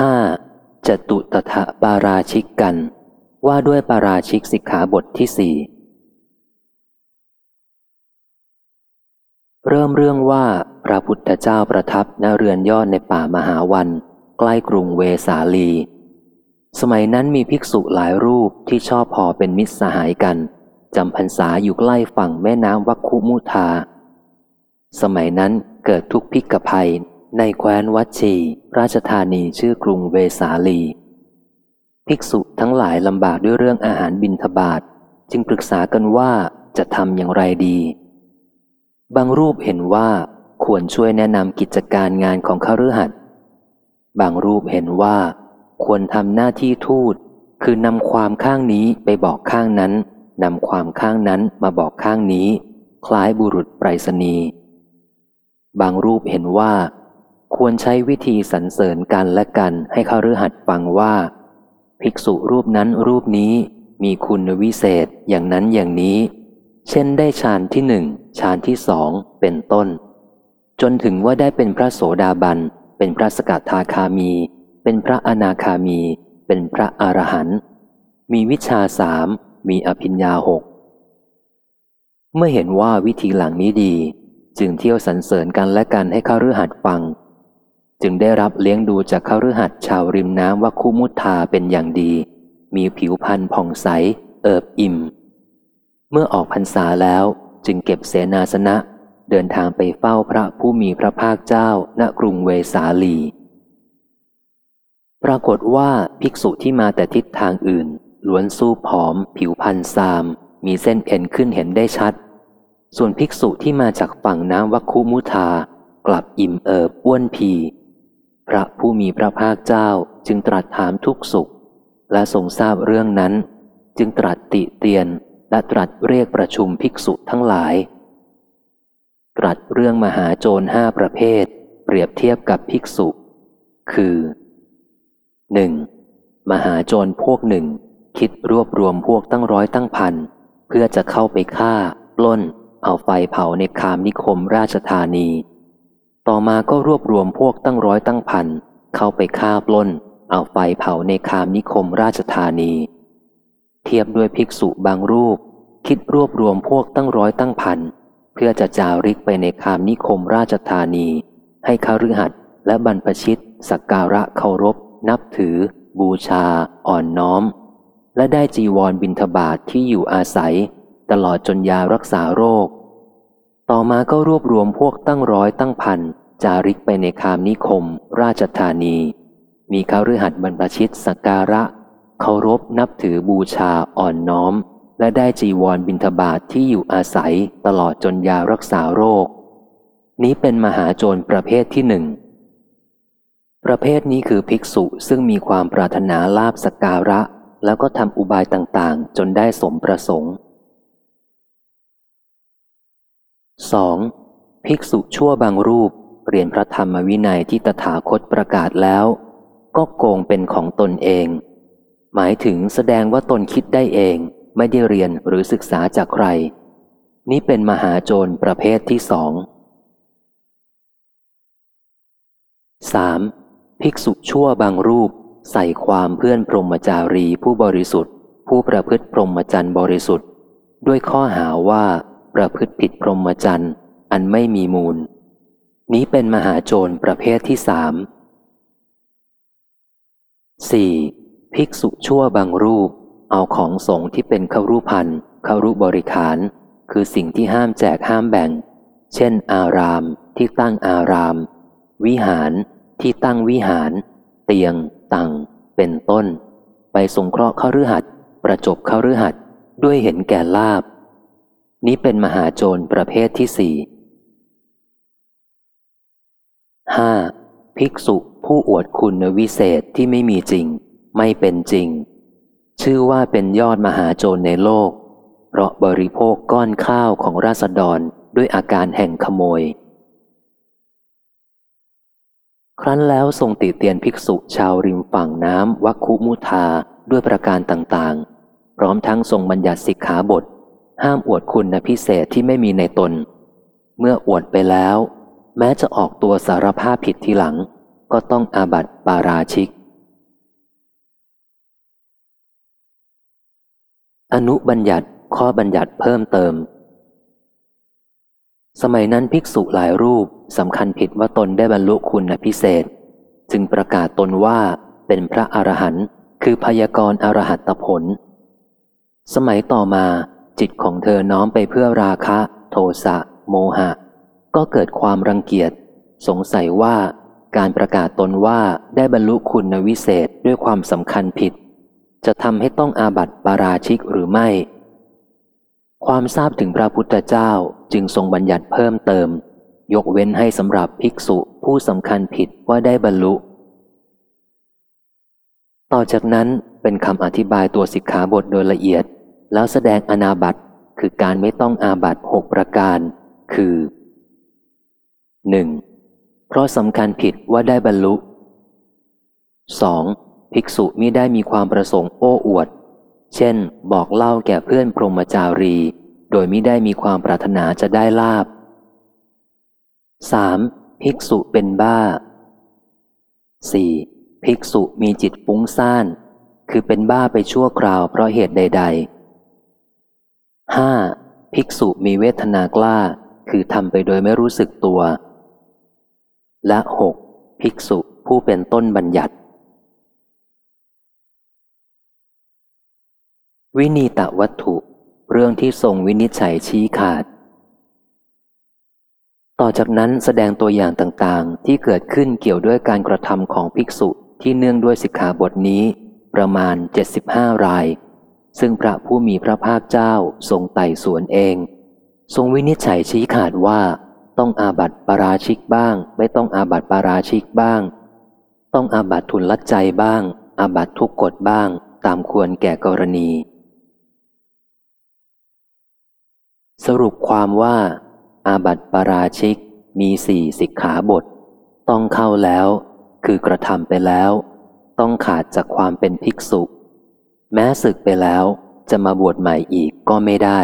ห้าจตุตถะปาราชิกกัน ว่าด้วยปาราชิกสิกขาบทที่สี่เริ่มเรื่องว่าพระพุทธเจ้าประทับณเรือนยอดในป่ามหาวัน ใกล้กรุงเวสาลี สมัยนั้นมีภิกษุหลายรูปที่ชอบพอเป็นมิตรสหายกันจำพรรษาอยู่ใกล้ฝั่งแม่น้ำวัคคุมุทา สมัยนั้นเกิดทุกพิกภัย ในแคว้นวัชี ราชธานีชื่อกรุงเวสาลี ภิกษุทั้งหลายลำบากด้วยเรื่องอาหารบินทบาทจึงปรึกษากันว่าจะทำอย่างไรดี บางรูปเห็นว่าควรช่วยแนะนำกิจการงานของข้ารือหัดบางรูปเห็นว่า ควรทำหน้าที่ทูต คือนำความข้างนี้ไปบอกข้างนั้นนำความข้างนั้นมาบอกข้างนี้ คล้ายบุรุษไปรษณีย์บางรูปเห็นว่า ควรใช้วิธีสรรเสริญกันและกันให้ข้ารือหัดฟังว่า ภิกษุรูปนั้นรูปนี้มีคุณวิเศษอย่างนั้นอย่างนี้ เช่นได้ฌานที่หนึ่งฌานที่สองเป็นต้น จนถึงว่าได้เป็นพระโสดาบัน เป็นพระสกทาคามี เป็นพระอนาคามี เป็นพระอรหันต์มีวิชาสามมีอภิญญาหกเมื่อเห็นว่าวิธีหลังนี้ดี จึงเที่ยวสรรเสริญกันและกันให้ข้ารือหัดฟัง จึงได้รับเลี้ยงดูจากข้ารือหัดชาวริมน้ำวัคคุมุทธาเป็นอย่างดี มีผิวพรรณผ่องใส เอิบอิ่ม เมื่อออกพรรษาแล้วจึงเก็บเสนาสนะ เดินทางไปเฝ้าพระผู้มีพระภาคเจ้าณกรุงเวสาลี ปรากฏว่าภิกษุที่มาแต่ทิศทางอื่น ล้วนสู้ผอม ผิวพันซาม มีเส้นเอ็นขึ้นเห็นได้ชัด ส่วนภิกษุที่มาจากฝั่งน้ำวัคคุมุทากลับอิ่มเอิบอ้วนพี พระผู้มีพระภาคเจ้าจึงตรัสถามทุกสุข และทรงทราบเรื่องนั้น จึงตรัสติเตียนและตรัสเรียกประชุมภิกษุทั้งหลาย ตรัสเรื่องมหาโจรห้าประเภท เปรียบเทียบกับภิกษุ คือ 1. มหาโจรพวกหนึ่ง คิดรวบรวมพวกตั้งร้อยตั้งพัน เพื่อจะเข้าไปฆ่า ปล้น เอาไฟเผาในคามนิคมราชธานี ต่อมาก็รวบรวมพวกตั้งร้อยตั้งพันเข้าไปฆ่าปล้น เอาไฟเผาในคามนิคมราชธานี เทียบด้วยภิกษุบางรูป คิดรวบรวมพวกตั้งร้อยตั้งพันเพื่อจะจาริกไปในคามนิคมราชธานี ให้คาฤหัสและบรรพชิต สักการะเคารพ นับถือ บูชา อ่อนน้อม และได้จีวรบินทบาทที่อยู่อาศัย ตลอดจนยารักษาโรค ต่อมาก็รวบรวมพวกตั้งร้อยตั้งพัน จาริกไปในคามนิคม ราชธานี มีคาฤหัสบรรพชิตสักการะ เคารพนับถือบูชาอ่อนน้อม และได้จีวรบิณฑบาตทที่อยู่อาศัยตลอดจนยารักษาโรค นี้เป็นมหาโจรประเภทที่หนึ่ง ประเภทนี้คือภิกษุซึ่งมีความปรารถนาลาบสการะ แล้วก็ทำอุบายต่างๆ จนได้สมประสงค์ 2. ภิกษุชั่วบางรูป เรียนพระธรรมวินัยที่ตถาคตประกาศแล้ว ก็โกงเป็นของตนเอง หมายถึงแสดงว่าตนคิดได้เอง ไม่ได้เรียนหรือศึกษาจากใคร นี่เป็นมหาโจรประเภทที่สอง 3. ภิกษุชั่วบางรูป ใส่ความเพื่อนพรหมจารีผู้บริสุทธิ์ ผู้ประพฤติพรหมจรรย์บริสุทธิ์ ด้วยข้อหาว่าประพฤติผิดพรหมจรรย์อันไม่มีมูล นี้เป็นมหาโจรประเภทที่สาม 4. ภิกษุชั่วบางรูป เอาของสงฆ์ที่เป็นขารูพันขารูบริขาร คือสิ่งที่ห้ามแจกห้ามแบ่ง เช่น อารามที่ตั้งอาราม วิหารที่ตั้งวิหาร เตียง ตังเป็นต้น ไปสงเคราะห์ข้ารือหัดประจบข้ารือหัดด้วยเห็นแก่ลาบ นี้เป็นมหาโจรประเภทที่สี่ ห้าภิกษุผู้อวดคุณวิเศษที่ไม่มีจริง ไม่เป็นจริง ชื่อว่าเป็นยอดมหาโจรในโลก เพราะบริโภคก้อนข้าวของราษฎรด้วยอาการแห่งขโมย ครั้นแล้วทรงติเตียนภิกษุชาวริมฝั่งน้ำวัคคุมุทาด้วยประการต่างๆ พร้อมทั้งทรงบัญญัติสิกขาบท ห้ามอวดคุณพิเศษที่ไม่มีในตน เมื่ออวดไปแล้ว แม้จะออกตัวสารภาพผิดทีหลัง ก็ต้องอาบัติปาราชิก อนุบัญญัติข้อบัญญัติเพิ่มเติม สมัยนั้นภิกษุหลายรูปสำคัญผิดว่าตนได้บรรลุคุณพิเศษ จึงประกาศตนว่าเป็นพระอรหันต์คือพยากรอรหัตผล สมัยต่อมาจิตของเธอน้อมไปเพื่อราคะ โทสะ โมหะ ก็เกิดความรังเกียจ สงสัยว่าการประกาศตนว่าได้บรรลุคุณวิเศษด้วยความสำคัญผิด จะทำให้ต้องอาบัติปาราชิกหรือไม่ ความทราบถึงพระพุทธเจ้าจึงทรงบัญญัติเพิ่มเติม ยกเว้นให้สำหรับภิกษุผู้สำคัญผิดว่าได้บรรลุ ต่อจากนั้นเป็นคำอธิบายตัวสิกขาบทโดยละเอียด แล้วแสดงอนาบัตคือการไม่ต้องอาบัตหกประการ คือ 1. เพราะสำคัญผิดว่าได้บรรลุ 2. ภิกษุมิได้มีความประสงค์โอ้อวด เช่น บอกเล่าแก่เพื่อนพรหมจารี โดยมิได้มีความปรารถนาจะได้ลาบ 3. ภิกษุเป็นบ้า 4. ภิกษุมีจิตฟุ้งซ่าน คือเป็นบ้าไปชั่วคราวเพราะเหตุใด ๆ 5. ภิกษุมีเวทนากล้า คือทำไปโดยไม่รู้สึกตัว และ 6. ภิกษุผู้เป็นต้นบัญญัติ วินีตวัตถุ เรื่องที่ทรงวินิจฉัยชี้ขาด ต่อจากนั้นแสดงตัวอย่างต่างๆ ที่เกิดขึ้นเกี่ยวด้วยการกระทำของภิกษุที่เนื่องด้วยสิกขาบทนี้ประมาณ 75 ราย ซึ่งพระผู้มีพระภาคเจ้าทรงไต่สวนเอง ทรงวินิจฉัยชี้ขาดว่า ต้องอาบัติปาราชิกบ้าง ไม่ต้องอาบัติปาราชิกบ้าง ต้องอาบัติทุนลัดใจบ้าง อาบัติทุกกฎบ้าง ตามควรแก่กรณี สรุปความว่า อาบัติปาราชิกมีสี่สิกขาบท ต้องเข้าแล้ว คือกระทำไปแล้ว ต้องขาดจากความเป็นภิกษุ แม้ศึกไปแล้วจะมาบวชใหม่อีกก็ไม่ได้